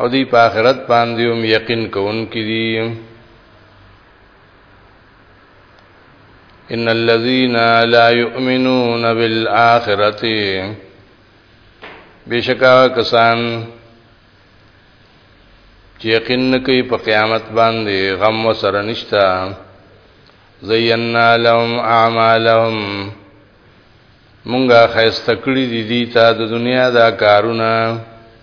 او دی په آخرت باندې هم یقین کوونکي دي ان الذين لا يؤمنون بالآخرة بشکا کسان چې یقین کوي په قیامت باندې غم وسره نشتا زینا لهم اعمالهم مونږه خیسته کړی دي دي ته د دنیا دا کارونه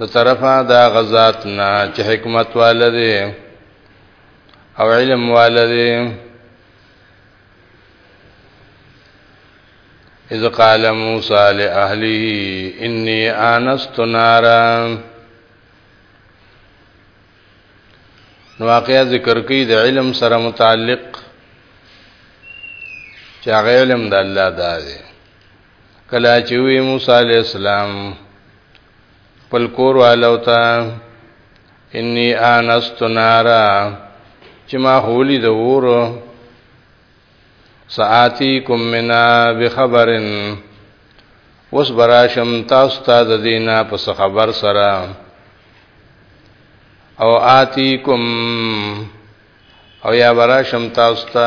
د طرفه دا غزات نه چې حکمت والده او علم والده اذ قال موسى لاهله اني انست نارا نو واقعا ذکر کوي د علم سره متعلق چې هغه علم د الله دا دی کله چې وی موسی علی السلام خپل کور والو ته انی انست نارا چې ما هولی د ور ساعتی کوم منا بخبرن وس براشم تاسو ته د دینه پس خبر سره او آتی کوم او یا براشم تاسو ته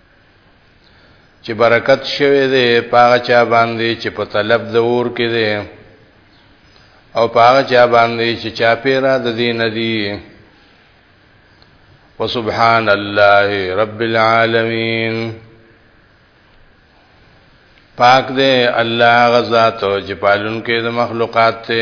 چې برکت شوه دې پاغه چا باندې چې په طلب د اور کې دې او پاغه چا باندې چې چا پیرا د دین دی وسبحان الله رب العالمین پاک دې الله غزا ته چې پالون کې د مخلوقات ته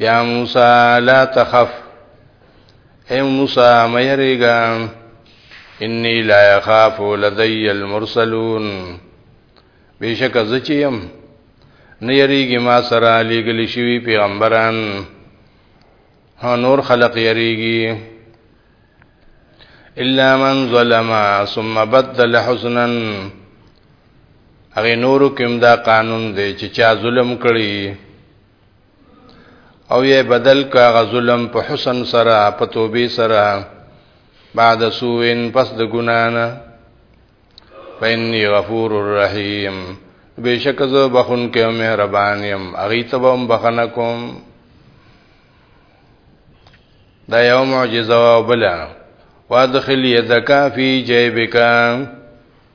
یا موسی لا تخف اے موسی مې یریګا انی لا یخاف لدی المرسلون بیشک زچیم نه یریږي ما سره لګل شوی پیغمبران ها نور خلق یریږي الا من ظلم ثم بدل حسنا هغه نورو کوم دا قانون دی چې چا ظلم کړی او یې بدل کا غ ظلم په حسن سره په توبې سره بعد سوین پس د ګنانه فإني غفور الرحیم بشک زه بخون کې مهربان يم اغي ته به بخنه کوم دا یو معجزه او بلا وادخل یدک فی جیبک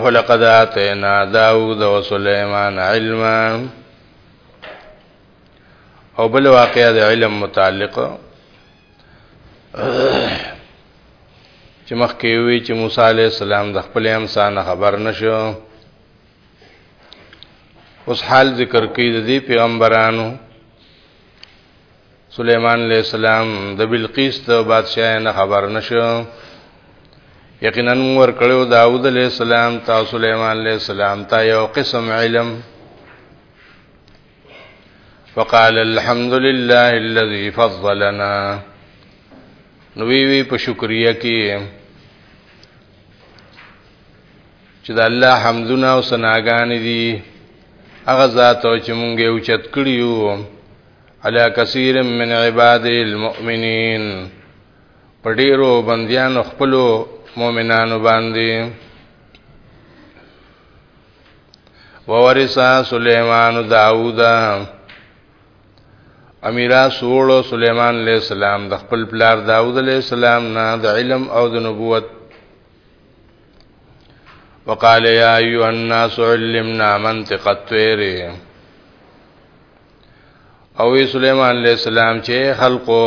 ولقد آتینا داود و سلیمان علما او بل واقعا د علم متعلق چې مخکې وی چې موسی علی السلام د خپل امسان خبر نشو اوس حال ذکر کوي د دې پیغمبرانو سليمان عليه السلام د بلقیس د بادشاہ نه خبر نشو یقینا ور کړو داوود عليه السلام تا سليمان عليه السلام تا یو قسم علم فقال الحمد لله الذي فضلنا نو وی وی په شکریا کې چې د الله حمدونه او ثناګان دي هغه ذات چې مونږه اوچت کړیو علی کثیر من عباد المؤمنین په ډیرو بندیانو خپل مؤمنانو باندې وورثا سليمان داوود امیرا سوړو سليمان عليه السلام د خپل پلار داوود عليه السلام نه د علم او د نبوت وقال يا ايها الناس علمنا منطق الطير او وی سليمان عليه السلام چې خلقو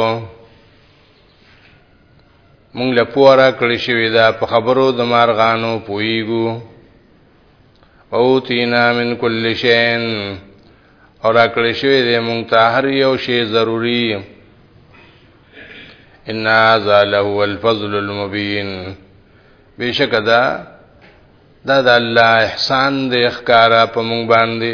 مونږ له پوره کړی شوی دا په خبرو د مارغانو پویګو او تینا من کل شین او را کړی شوی د مونږ ته هر یو شی ضروری ان ذا له الفضل المبین بشک دا دا د الله احسان دی ښکارا په مونږ باندې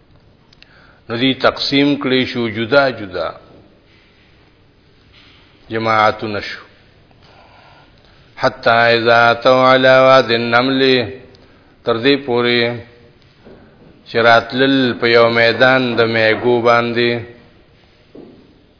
نو دی تقسیم کړی شو جدا جدا جماعت نشو حتا اذا تو علی واد النمل تر دې پوری چراتل په یو میدان د میګو باندې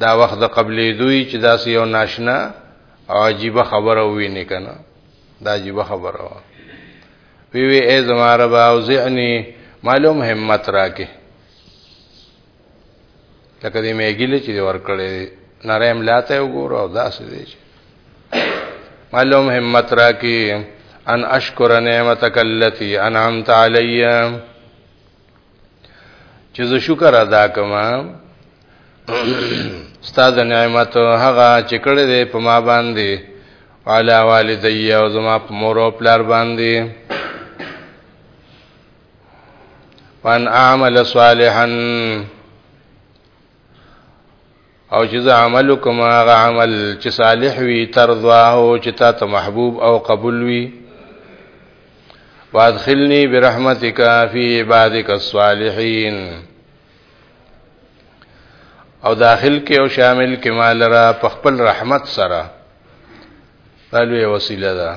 دا وخت د قبلې دوی چې داسې یو ناشنا او عجیب خبره ویني کنه دا عجیب خبره و وی وی ای زما رب اوزعنی معلوم همت راکې لکه دې میګیله چې ور کړې نرم لاته وګوره او داسې دی چې معلوم همت راکې ان اشکر نعمتک التي انعمت علیّ چې زه شکر ادا کوم استاد نعمت هغه چې کړه دې په ما باندې علا والدي او زما په مور او پلار باندې وان اعمل صالحا او چې زه عمل کوم هغه عمل چې صالح وي ترضاه چې تا ته محبوب او قبول وي وادخلني برحمتك في عبادك الصالحين او داخل کې او شامل کې مال را په خپل رحمت سره پلوې وسیله ده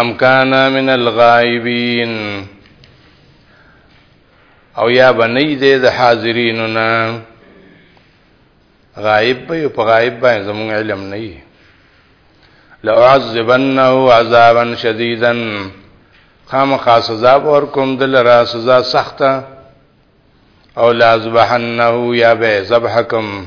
ام کان من الغائبین او یا بنی دې د حاضرینو نه غائب به په غائب باندې زموږ علم نه وي لعذبنه عذابا شدیدا خامخا سزا ور کوم دل را سزا سخته او لازبحنه یا به ذبحکم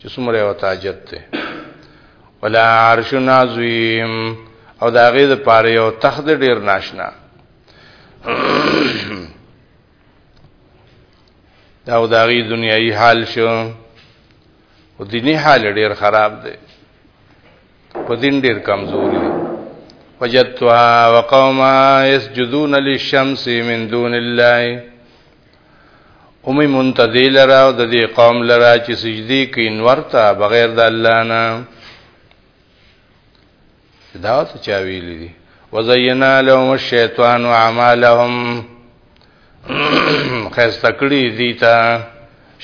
چې څومره یو تاجت ده ولا عرش عظیم او دا غي د پاره یو تخت ډیر ناشنا دا او دا غي دنیایي حال شو او دینی حال ډیر خراب دی په دین ډیر کمزوري دی وجدتها وقوما يسجدون للشمس من دون الله اومې منتدی لرا او د دې قوم لرا چې سجدي کوي نور ته بغیر د الله نه دا څه چا ویل دي وزینا لهم الشیطان اعمالهم خسته کړی دي تا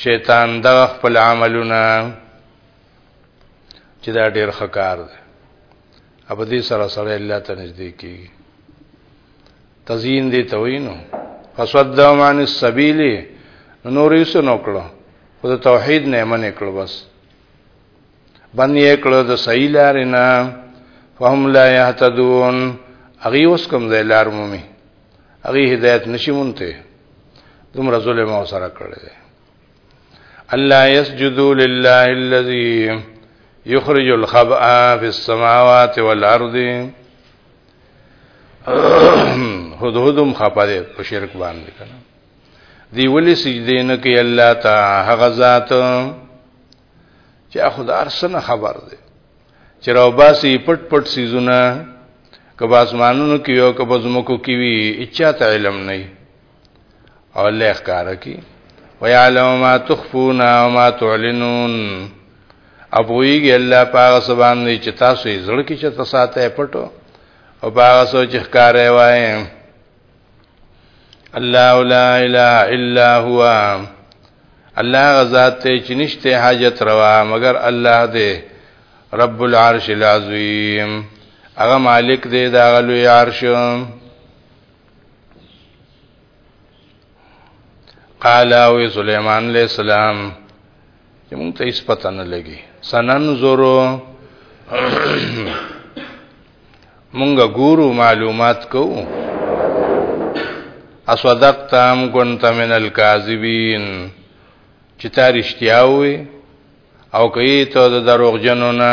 شیطان د خپل عملونه چې دا ډیر خکار دی ابدي سره سره الله ته نږدې کیږي تزین دی ته وینو فصدهم عن السبیل نور یې سنو کړو خو د توحید نه منې کړو بس باندې یې کړو د صحیح لارې نه فهم لا يهتدون اغي اوس کوم ځای لار مومي اغي هدایت نشي مونته دومره ظلم او سره کړی دی الله يسجدوا لله الذي يخرج الخبأ في السماوات والارض هدهدم خپاره په شرک باندې کنه دی ولی سجده نه کوي الله ته هغه ذات چې خدای سره خبر دی چې راو باسي پټ پټ سيزونه کبا اسمانونو کې یو کبا زمکو کې وی اچا ته علم نه او له ښکار کی ويعلم ما تخفون وما تعلنون ابويږي الله پاغه سبحان دی چې تاسو یې زړه کې چې تاسو ساته پټو او پاغه سوچ ښکارې وای الله لا اله الا هو الله غزاد ته چې نشته حاجت روا مگر الله دې رب العرش العظیم هغه مالک دې دا غلوی عرش قال او سليمان عليه السلام چې موږ ته هیڅ پته نه لګي سننظرو موږ ګورو معلومات کوو اصدقت ام كنت من الكاذبين چې تا رښتیا وي او کوي ته د دروغجنو نه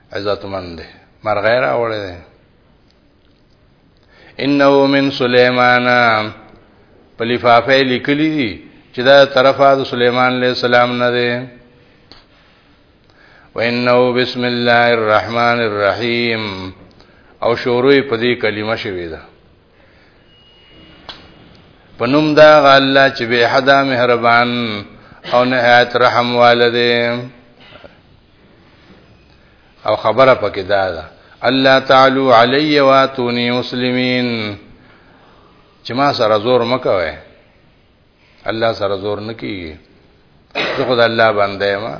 عزتمند دی مرغی راوړی دی انه من سليمان په لفافه لیکلی دي چې دا طرفه د سليمان عليه السلام نه دی وانه بسم الله الرحمن الرحيم او شروع په دې کلمه شوی ده پنوم دا الله چې به حدا مهربان او نهایت رحم والده او خبره پکې دا ده الله تعالی علی واتونی مسلمین چې ما سره زور مکوي الله سره زور نکیږي زه خدای الله باندې ما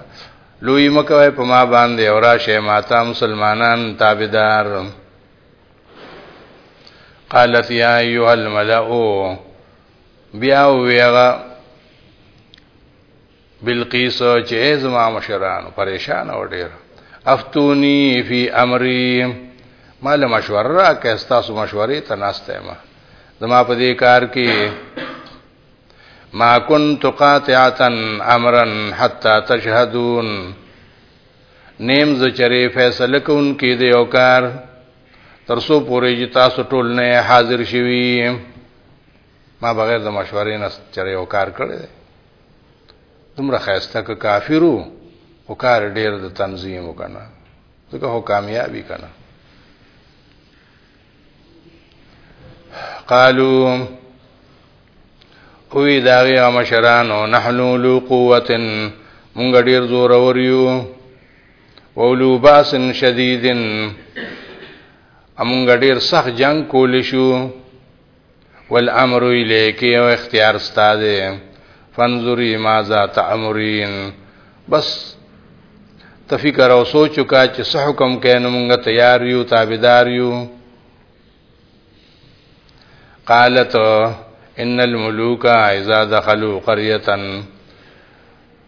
لوی مکوي په ما باندې او راشه ماته مسلمانان تابعدار قالت یا ایها الملأ بیا ویغه بلقیس چې ای زما مشرانو پریشان او ډیر افتونی فی امری مال مشوره را که تاسو مشورې ته ناشته ما زما په دې کار کې ما كنت قاطعه امرا حتى تشهدون نیم زچری فیصله کون کې دی او کار ترسو پورې چې تاسو ټول نه حاضر شوي ما بغیر د مشورې نه چره یو کار کړی دی دومره خیسته که کافرو او کار ډیر د تنظیم وکنه ځکه هو کامیابی کنه قالو اوی داغی مشرانو نحنو لو قوتن مونږ ډیر زور وریو اولو باسن شدیدن امونږ ډیر سخت جنگ کول شو والامر الیک او اختیار ستاده فنظری ماذا تامرین بس ته فکر او سوچ وکا چې صح حکم کین مونږ تیار یو تابعدار یو قالت ان الملوک اذا دخلوا قريه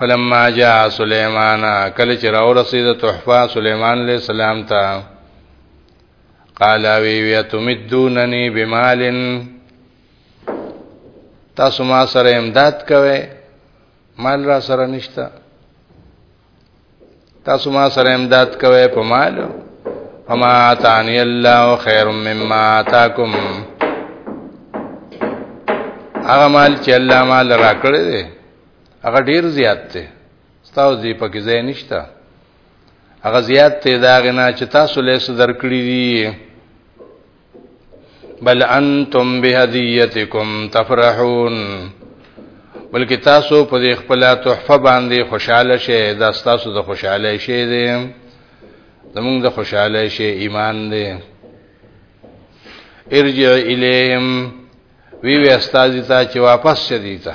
فلما جاء سليمان کله چې راو رسید تحفه سليمان عليه السلام ته قال وی وی تمدونني بمال تاسو ما سره امداد کوئ مال را سره نشته تاسو ما سره امداد کوي په مال فما اتانی الله خیر مما اتاکم هغه مال چې الله مال راکړی دی هغه ډیر زیات دی تاسو دې پکې ځای نشته هغه زیات دی دا غنا چې تاسو له سره درکړی دی بل انتم بهدیتکم تفرحون بلکې تاسو په دې خپل تحفه باندې خوشاله شئ دا تاسو د خوشاله شئ دي زمونږ د خوشاله شئ ایمان دي ارجع الیهم وی وی استاد ته چې واپس شدی ته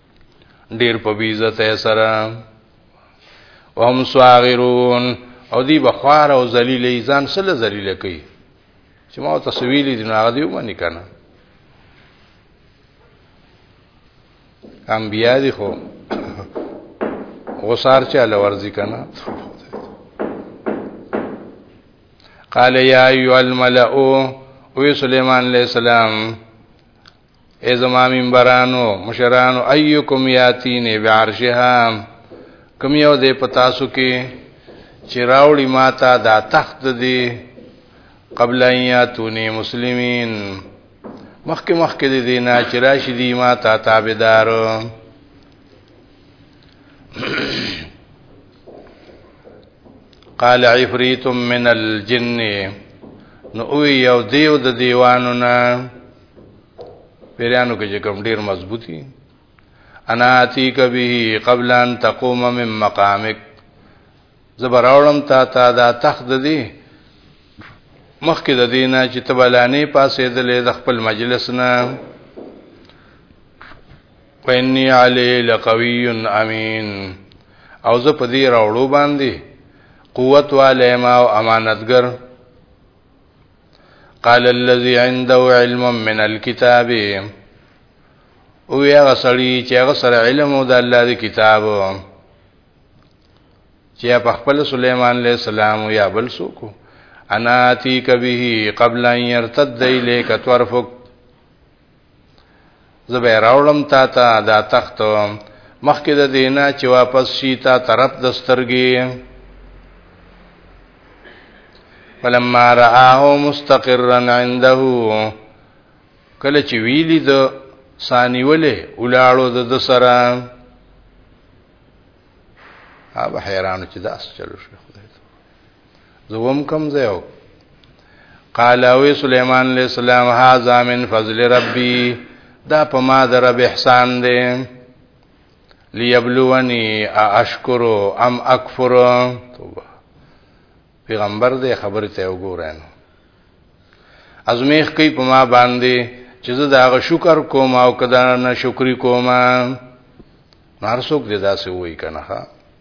ډیر په بیزت سره وهم صاغرون او دی بخوار او ذلیل ایزان سره ذلیل کوي چې ما تاسو ویلي دي نو هغه دی ومني کنه انبیا دي خو غسار چاله ورزي کنه قال يا ايها الملأ وي سليمان عليه السلام ای زما منبرانو مشرانو ايکم یاتین بعرشها کوم یو دې پتاسو کې چې راوړي ماته دا تخت دی قبل ان یاتونی مسلمین مخکې مخکې دې دینا چې راشي دی ماته تابعدار قال عفريت من الجن نو یو دیو د دیوانو نه پیرانو کې چې کوم ډیر مضبوطی انا اتیک به قبل ان تقوم من مقامک زبراولم تا تا دا تخت دی مخکې د دینه چې تبلانی پاسې د لې د خپل مجلس نه ویني علی لقوی امین او زه په دې راوړو باندې قوت والے ما او امانتګر قال الذي عنده علم من الكتاب او یا غسړی چې هغه سره علم او د الله دی کتاب چې په خپل سليمان عليه السلام یا بل سوکو انا تی کبه قبل ان يرتد اليك طرفك زه به راوړم تا ته دا تخت مخکې د دینه چې واپس شي تا طرف د سترګې فلما رآه مستقرا عنده کله چې ویلی د سانیولې ولاړو د سره هغه حیران چې داس چلو شو زوم کم زیو قال او سليمان عليه السلام هاذا من فضل ربي دا په ما در به احسان دي ليبلوني اشکر ام اکفر توبه پیغمبر دې خبره ته وګورئ ازمیخ کوي په ما باندې چې زه دا غ شکر کوم او کدا نه شکرې کوم نارسوک دې داسې وای کنه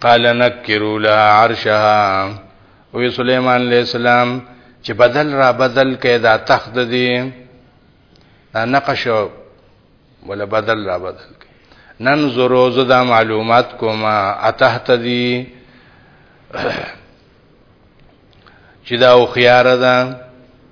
قال نکروا لها عرشها او سليمان عليه السلام چې بدل را بدل کې دا تخت دی دا نقش ولا بدل را بدل کې ننظر زدا معلومات کوما اتحت دی چې دا خو خيار ده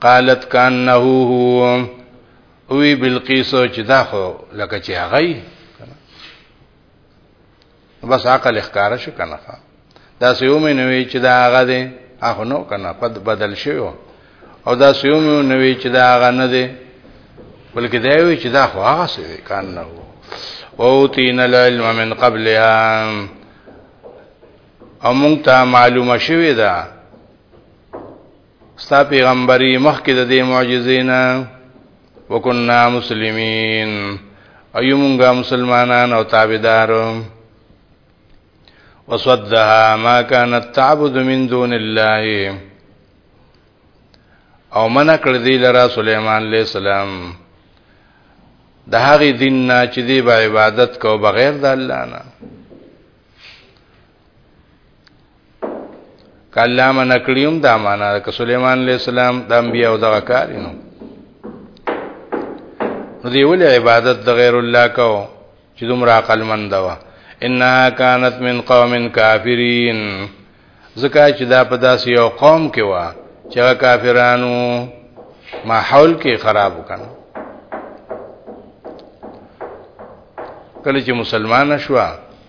قالت کانه هو وی بلقیس چې دا خو لکه چې هغه بس عقل اخکار شو کنه دا سیومې نوې چې دا هغه دی اخو نو کنه پد بدل شوی او دا سیومې نوې چې دا هغه نه دی بلکې دا وی چې دا خو هغه څه دی کانه هو ووتینا العلم من قبلها او مونږ ته معلومه شوې ده ستا پیغمبري مخکې د دې معجزې نه وکنا مسلمین ایو مونږه مسلمانان او تابعدار وصدها ما كانت تعبد من دون الله او من کړ دی لرا سليمان عليه السلام د هغه دین نه چې دی به عبادت کو بغیر د الله نه کلام نکړیوم دا معنا ک سليمان عليه السلام د انبیا او دغه کار نو نو دی ول عبادت د غیر الله کو چې دومره عقل مند و انها كانت من قوم کافرین زکه چې دا په داس یو قوم کې و چې کافرانو ماحول کې خراب وکړ کله چې مسلمان شوه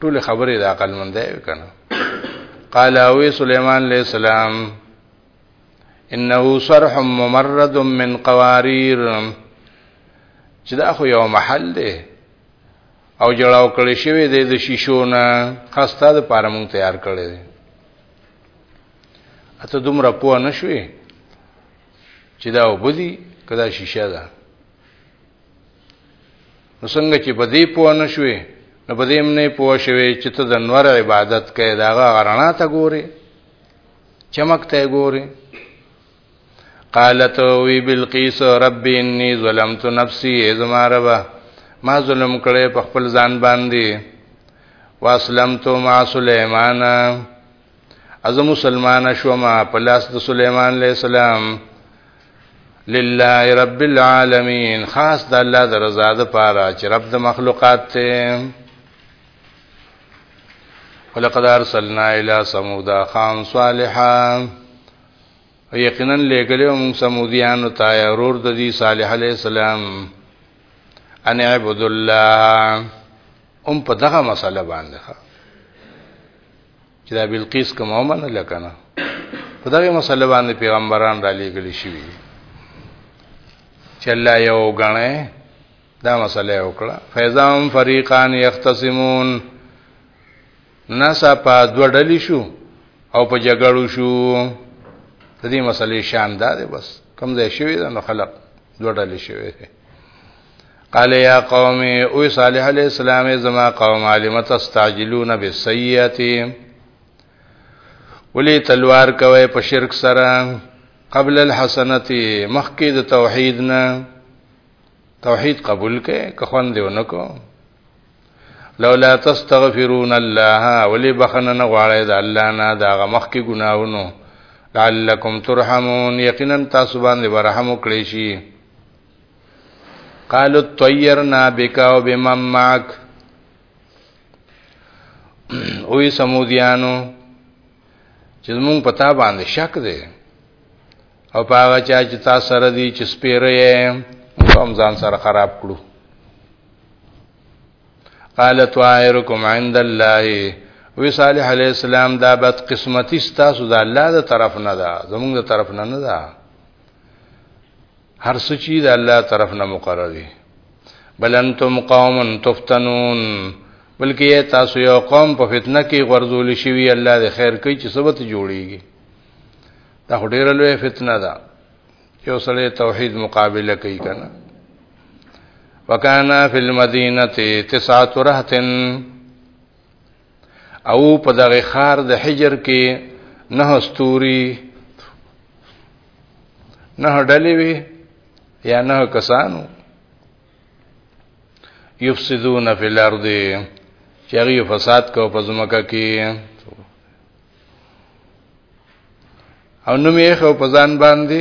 ټول خبرې د عقل مند دی کنه قال او سليمان عليه السلام انه صرح ممرد من قوارير چې دا خو یو محل دی او جړاو کړی شوی دی د شیشو نه خاصه د پاره مونږ تیار کړی دی اته دومره پوه نشوي چې دا وبدي کدا شیشه ده نو څنګه چې بدی پوه نه شوې نو بدی هم نه پوه شوې چې ته د نور عبادت کوې دا غرنا ته ګوري چمک ته ګوري قالت وی بلقیس رب انی ظلمت نفسی ازما ربا ما ظلم کړې په خپل ځان باندې واسلمت مع سليمان از مسلمان شوما په لاس د سليمان عليه السلام لله رب العالمین خاص د الله د رضا د پاره چې رب د مخلوقات ته ولقد ارسلنا الى ثمود خام صالحا یقینا لګلې موږ سمودیان او تایرور د دې صالح علی السلام ان عبد الله ام په دغه مسله باندې چې دا بلقیس کوم ومنه لکنه په دغه مسله باندې پیغمبران را لېږل شي چې الله یو غنه دا مسله وکړه فیزام فریقان یختصمون ناسا په دوه ډلې شو او په جګړو شو د دې مسلې شان دا دی بس کم ځای شوی دا نو خلق دوه ډلې شوی دی قال یا قوم او صالح علیہ السلام زما قوم عالمت استعجلون بالسیئاتی ولی تلوار کوي په شرک سره قبل الحسنتی مخکې د توحید نه توحید قبول کړي که خوان دی ونکو لولا تستغفرون الله ولی بخنه نه غواړی د الله نه دا غمخ کې ګناهونو لعلکم ترحمون یقینا تاسو باندې برحم وکړي شي قالو طیرنا بک او بمن معک اوی سمودیانو چې مونږ پتا باندې شک دی او پاغه چا چې تا سره دی چې سپیره یې هم ځان سره خراب کړو قال طائركم عند الله وی صالح علیہ السلام دا بد قسمتی ستاسو دا الله دا طرف نه دا زمونږ دا طرف نه نه دا هر څه چې د الله طرف نه مقرر دي بل انتم قوم تفتنون بلکې تاسو یو قوم په فتنه کې غرزول شوی الله دې خیر کوي چې سبت جوړیږي دا ډیره لوی فتنه ده یو سړی توحید مقابله کوي کنه وکانا فی المدینه تسعه رهتن او په دغه خار د حجر کې نه استوري نه ډلې وي یا نه کسانو یفسدون فی الارض چری فساد کو پزمکه کې او نو می خو پزان باندې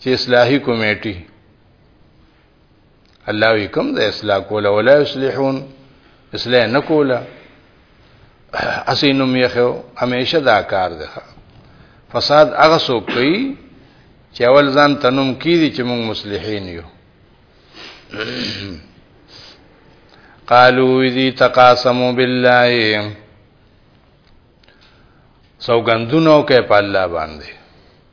چې اصلاحي کمیټي الله وی کوم د اصلاح کوله ولا یصلحون اصلاح نه کوله اسینم یخو همیشه دا کار ده فساد هغه څوک کوي چې اول ځان تنوم کیدی چې موږ مصلحین یو قالو ذی تقاسموا بالله سوګندونو کې په الله باندې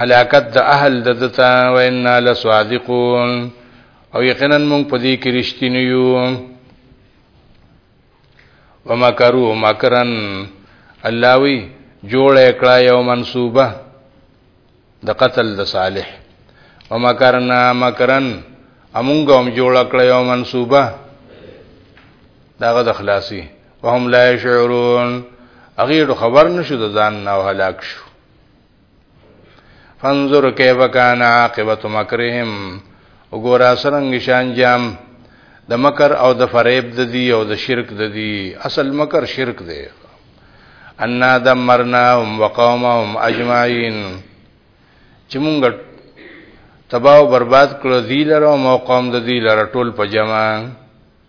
هلاکت د اهل د ده ته و انا لصادقون او یقینا مونږ په دې کې رښتینی یو ومکرو مکرن الله وی جوړ کړه یو منصوبه د قتل د صالح ومکرنا مکرن امونږ هم جوړ کړه یو منصوبه داغه د خلاصي وهم لا يشعرون اغیر خبر نشو د ځان نه هلاک شو فانظر کیف کان عاقبت مکرهم وګورا سرنګ شان جام د مکر او د فریب د دی او د شرک د دی اصل مکر شرک دی ان دمرناهم وقومهم اجمعين چې مونږ تباہ او برباد کړو دی لره او قوم د دی لره ټول په جمع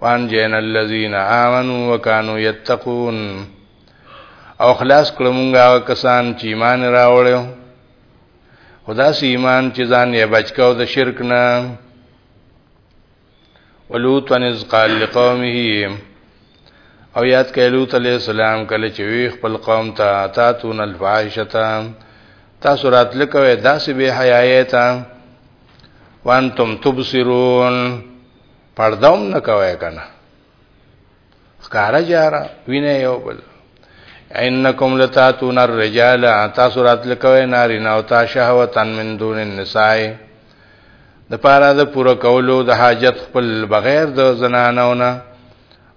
وانجینا الذین آمنوا وکانو یتقون او خلاص کړو موږ هغه کسان چې ایمان راوړل خدا سي ایمان چې ځان یې بچکاو د شرک نه ولوط انز قال لقومه او یاد کړه لوط علیہ السلام کله چې وی خپل قوم ته تاتون الفاحشتا تاسو راتل کوي داسې به حیايت وانتم تبصرون پرده هم نه کوي کنه ښکارا جارا وینه یو بل انکم لتاتون الرجال تاسو راتل کوي ناری نه او تا شهوتن من دون النساء د پاره د پوره کولو د حاجت خپل بغیر د زنانونه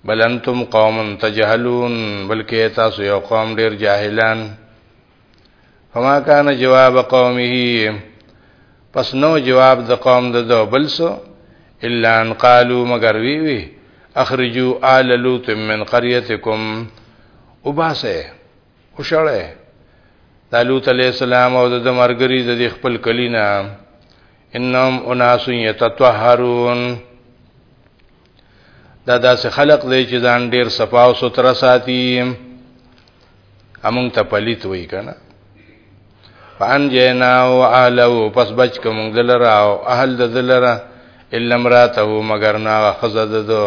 بل انتم قوم تجهلون بلکې تاسو یو قوم ډیر جاهلان فما کان جواب قومه پس نو جواب د قوم د دو بل سو الا ان قالو مگر وی وی اخرجو آل لوط من قريتكم وباسه وشړه د لوط عليه السلام او د مرګري د خپل کلینا انهم اناس يتطهرون دا داسې خلق دی چې ځان ډیر صفا او ستره ساتي امون ته پلیت وای کنه فان جنا او اهله پس بچ کوم دلرا او اهل د دلرا الا امراته مگر نا خزد دو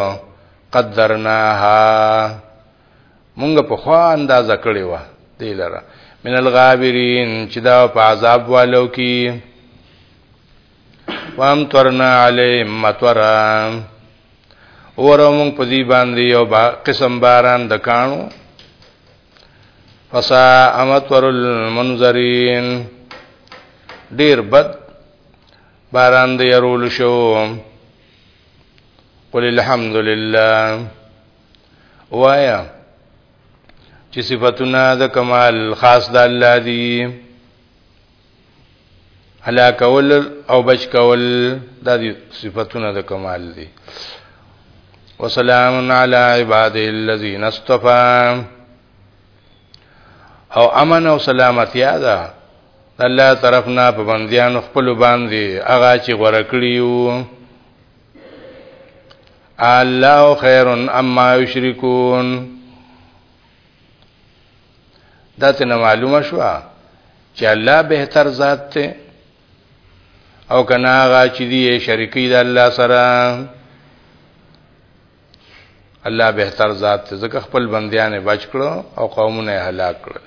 قدرناها مونږ په خوا اندازه کړی و دی لره من الغابرین چې دا په عذاب والو کې وامطرنا علیهم مطرا اورو مونږ په دې باندې یو با قسم باران د کانو فسا امطر المنذرین ډیر بد باران دی يرول شو قل الحمد لله وایا چې صفاتونه د کمال خاص د الله دی علا کول او بچ کول دا دی صفاتونه د کمال دي وسلام علی عباد الذین اصطفى او امن او سلامتی ده الله طرفنا په بندیان خپل باندې هغه چې غوړه کړیو الله خیر اما یشرکون دا ته معلومه شو چې الله بهتر ذات ته او کنا غا چې دی شریکی د الله سره الله بهتر ذات ته ځکه خپل بندیان بچ کړو او قومونه هلاک کړل